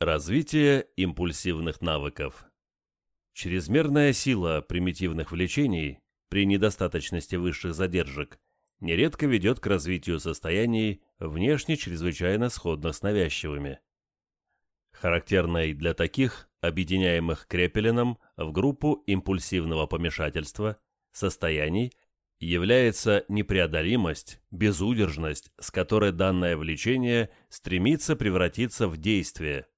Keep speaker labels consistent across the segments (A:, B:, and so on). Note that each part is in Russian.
A: Развитие импульсивных навыков. Чрезмерная сила примитивных влечений при недостаточности высших задержек нередко ведет к развитию состояний, внешне чрезвычайно сходных с навязчивыми. Характерной для таких, объединяемых Крепелином в группу импульсивного помешательства, состояний является непреодолимость, безудержность, с которой данное влечение стремится превратиться в действие –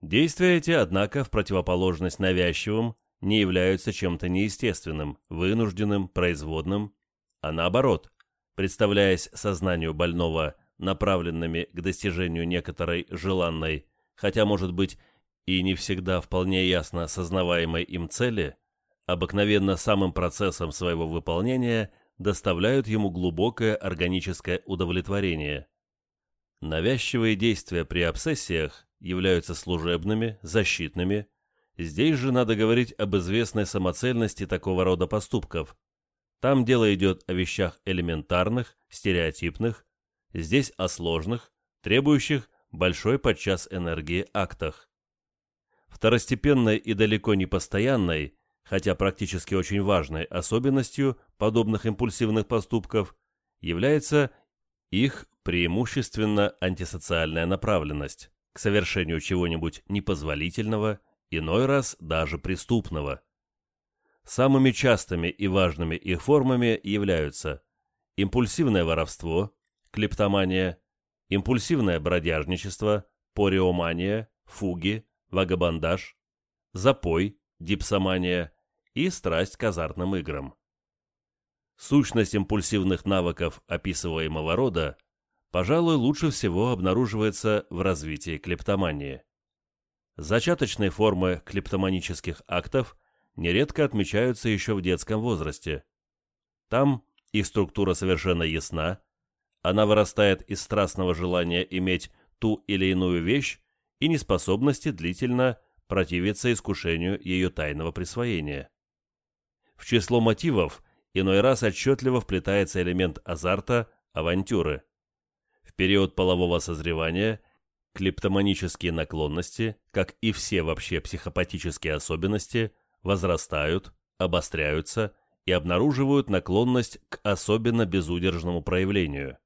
A: Действия эти, однако, в противоположность навязчивым, не являются чем-то неестественным, вынужденным, производным, а наоборот, представляясь сознанию больного направленными к достижению некоторой желанной, хотя, может быть, и не всегда вполне ясно осознаваемой им цели, обыкновенно самым процессом своего выполнения доставляют ему глубокое органическое удовлетворение. Навязчивые действия при обсессиях являются служебными, защитными. Здесь же надо говорить об известной самоцельности такого рода поступков. Там дело идет о вещах элементарных, стереотипных, здесь о сложных, требующих большой подчас энергии актах. Второстепенной и далеко не постоянной, хотя практически очень важной особенностью подобных импульсивных поступков является их преимущественно антисоциальная направленность к совершению чего-нибудь непозволительного, иной раз даже преступного. Самыми частыми и важными их формами являются импульсивное воровство, клептомания, импульсивное бродяжничество, пориомания, фуги, вагабандаж, запой, дипсомания и страсть к азартным играм. Сущность импульсивных навыков описываемого рода пожалуй, лучше всего обнаруживается в развитии клептомании. Зачаточные формы клептоманических актов нередко отмечаются еще в детском возрасте. Там их структура совершенно ясна, она вырастает из страстного желания иметь ту или иную вещь и неспособности длительно противиться искушению ее тайного присвоения. В число мотивов иной раз отчетливо вплетается элемент азарта, авантюры период полового созревания клептоманические наклонности, как и все вообще психопатические особенности, возрастают, обостряются и обнаруживают наклонность к особенно безудержному проявлению.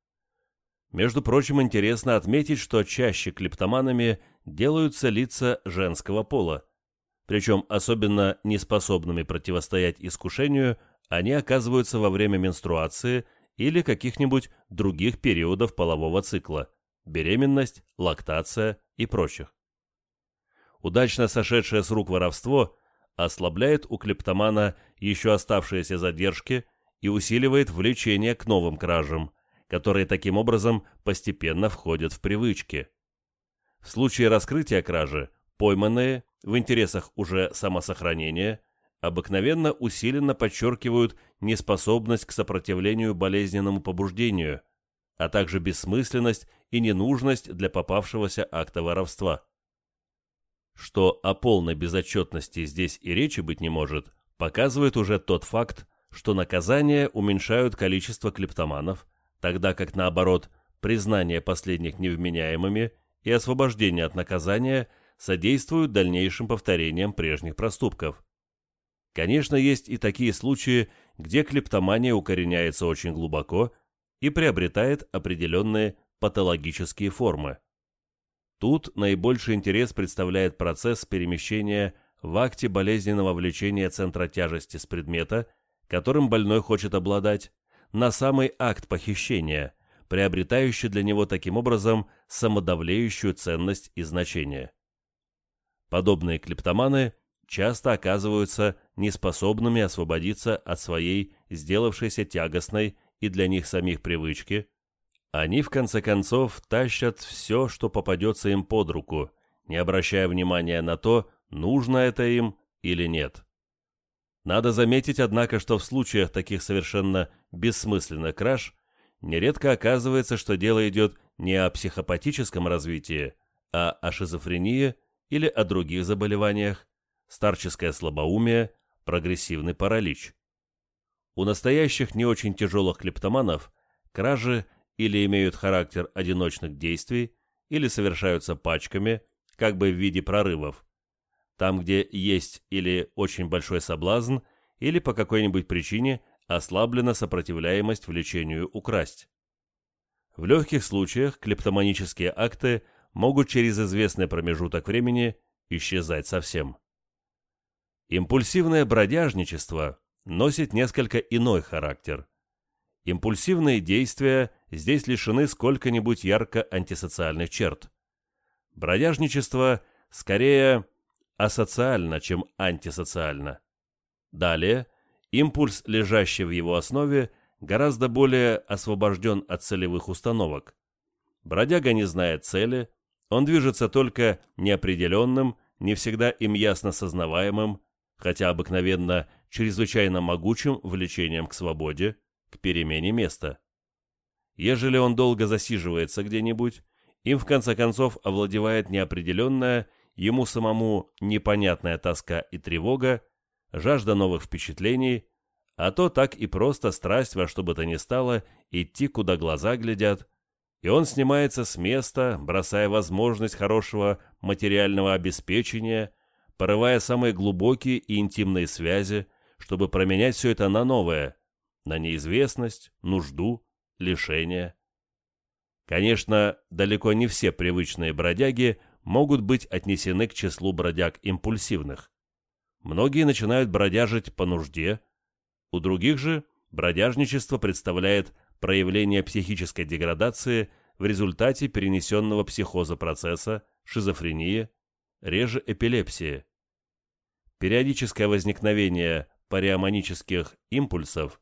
A: Между прочим, интересно отметить, что чаще клептоманами делаются лица женского пола, причем особенно неспособными противостоять искушению они оказываются во время менструации – или каких-нибудь других периодов полового цикла, беременность, лактация и прочих. Удачно сошедшее с рук воровство ослабляет у клептомана еще оставшиеся задержки и усиливает влечение к новым кражам, которые таким образом постепенно входят в привычки. В случае раскрытия кражи пойманные, в интересах уже самосохранения, обыкновенно усиленно подчеркивают неспособность к сопротивлению болезненному побуждению, а также бессмысленность и ненужность для попавшегося акта воровства. Что о полной безотчетности здесь и речи быть не может, показывает уже тот факт, что наказания уменьшают количество клептоманов, тогда как, наоборот, признание последних невменяемыми и освобождение от наказания содействуют дальнейшим повторениям прежних проступков. Конечно, есть и такие случаи, где клептомания укореняется очень глубоко и приобретает определенные патологические формы. Тут наибольший интерес представляет процесс перемещения в акте болезненного влечения центра тяжести с предмета, которым больной хочет обладать, на самый акт похищения, приобретающий для него таким образом самодавлеющую ценность и значение. Подобные клептоманы часто оказываются неспособными освободиться от своей сделавшейся тягостной и для них самих привычки, они в конце концов тащат все, что попадется им под руку, не обращая внимания на то, нужно это им или нет. Надо заметить, однако, что в случаях таких совершенно бессмысленных краж нередко оказывается, что дело идет не о психопатическом развитии, а о шизофрении или о других заболеваниях, старческое слабоумие, прогрессивный паралич. У настоящих не очень тяжелых клептоманов кражи или имеют характер одиночных действий, или совершаются пачками, как бы в виде прорывов. Там, где есть или очень большой соблазн, или по какой-нибудь причине ослаблена сопротивляемость влечению украсть. В легких случаях клептоманические акты могут через известный промежуток времени исчезать совсем. Импульсивное бродяжничество носит несколько иной характер. Импульсивные действия здесь лишены сколько-нибудь ярко антисоциальных черт. Бродяжничество скорее асоциально, чем антисоциально. Далее, импульс, лежащий в его основе, гораздо более освобожден от целевых установок. Бродяга не знает цели, он движется только неопределенным, не всегда им ясно сознаваемым, хотя обыкновенно чрезвычайно могучим влечением к свободе, к перемене места. Ежели он долго засиживается где-нибудь, им в конце концов овладевает неопределенная, ему самому непонятная тоска и тревога, жажда новых впечатлений, а то так и просто страсть во что бы то ни стало идти, куда глаза глядят, и он снимается с места, бросая возможность хорошего материального обеспечения, порывая самые глубокие и интимные связи, чтобы променять все это на новое, на неизвестность, нужду, лишение. Конечно, далеко не все привычные бродяги могут быть отнесены к числу бродяг импульсивных. Многие начинают бродяжить по нужде, у других же бродяжничество представляет проявление психической деградации в результате перенесенного психоза процесса, шизофрении, реже эпилепсии. Периодическое возникновение париоманических импульсов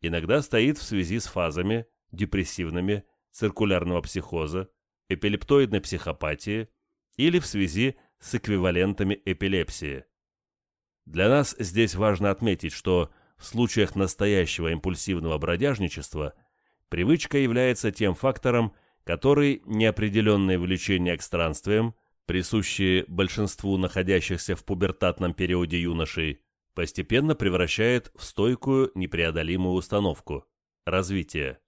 A: иногда стоит в связи с фазами депрессивными, циркулярного психоза, эпилептоидной психопатии или в связи с эквивалентами эпилепсии. Для нас здесь важно отметить, что в случаях настоящего импульсивного бродяжничества привычка является тем фактором, который неопределенное влечение к странствиям, присущие большинству находящихся в пубертатном периоде юношей, постепенно превращает в стойкую непреодолимую установку – развитие.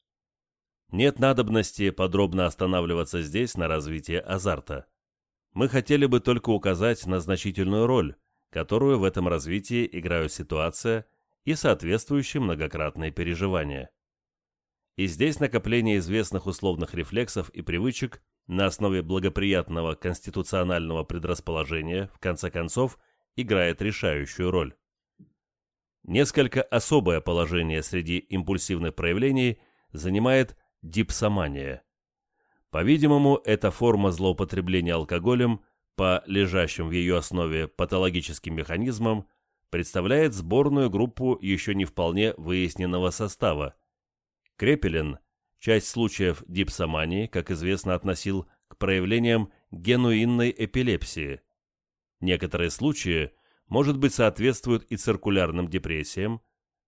A: Нет надобности подробно останавливаться здесь на развитии азарта. Мы хотели бы только указать на значительную роль, которую в этом развитии играют ситуация и соответствующие многократные переживания. И здесь накопление известных условных рефлексов и привычек на основе благоприятного конституционального предрасположения, в конце концов, играет решающую роль. Несколько особое положение среди импульсивных проявлений занимает дипсомания. По-видимому, эта форма злоупотребления алкоголем по лежащим в ее основе патологическим механизмам представляет сборную группу еще не вполне выясненного состава. Крепелин часть случаев дипсомании, как известно, относил к проявлениям генуинной эпилепсии. Некоторые случаи, может быть, соответствуют и циркулярным депрессиям,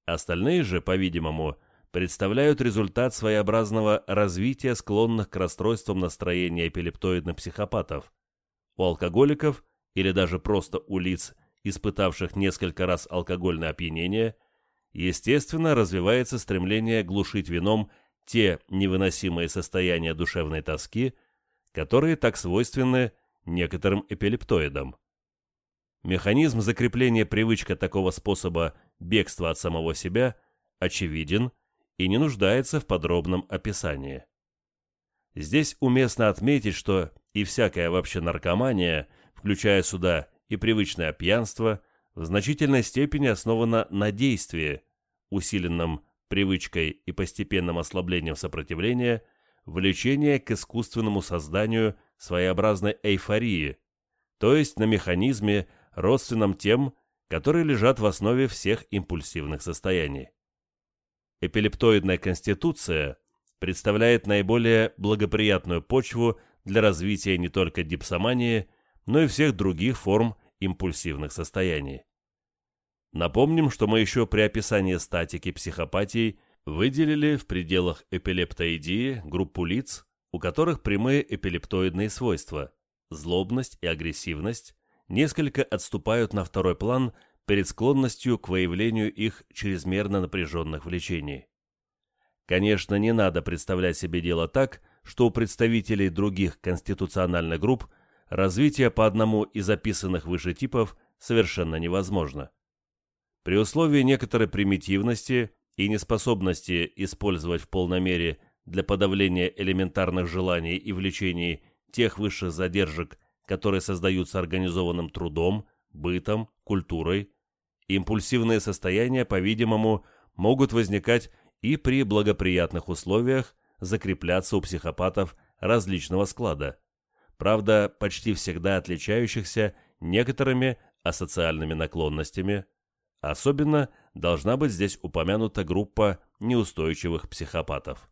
A: остальные же, по-видимому, представляют результат своеобразного развития склонных к расстройствам настроения эпилептоидных психопатов. У алкоголиков или даже просто у лиц, испытавших несколько раз алкогольное опьянение, естественно, развивается стремление глушить вином те невыносимые состояния душевной тоски, которые так свойственны некоторым эпилептоидам. Механизм закрепления привычка такого способа бегства от самого себя очевиден и не нуждается в подробном описании. Здесь уместно отметить, что и всякая вообще наркомания, включая сюда и привычное пьянство, в значительной степени основана на действии, усиленном привычкой и постепенным ослаблением сопротивления, влечения к искусственному созданию своеобразной эйфории, то есть на механизме, родственном тем, которые лежат в основе всех импульсивных состояний. Эпилептоидная конституция представляет наиболее благоприятную почву для развития не только дипсомании, но и всех других форм импульсивных состояний. Напомним, что мы еще при описании статики психопатии выделили в пределах эпилептоидии группу лиц, у которых прямые эпилептоидные свойства – злобность и агрессивность – несколько отступают на второй план перед склонностью к выявлению их чрезмерно напряженных влечений. Конечно, не надо представлять себе дело так, что у представителей других конституциональных групп развитие по одному из описанных выше типов совершенно невозможно. При условии некоторой примитивности и неспособности использовать в полной мере для подавления элементарных желаний и влечений тех высших задержек, которые создаются организованным трудом, бытом, культурой, импульсивные состояния, по-видимому, могут возникать и при благоприятных условиях закрепляться у психопатов различного склада, правда, почти всегда отличающихся некоторыми асоциальными наклонностями, особенно должна быть здесь упомянута группа неустойчивых психопатов.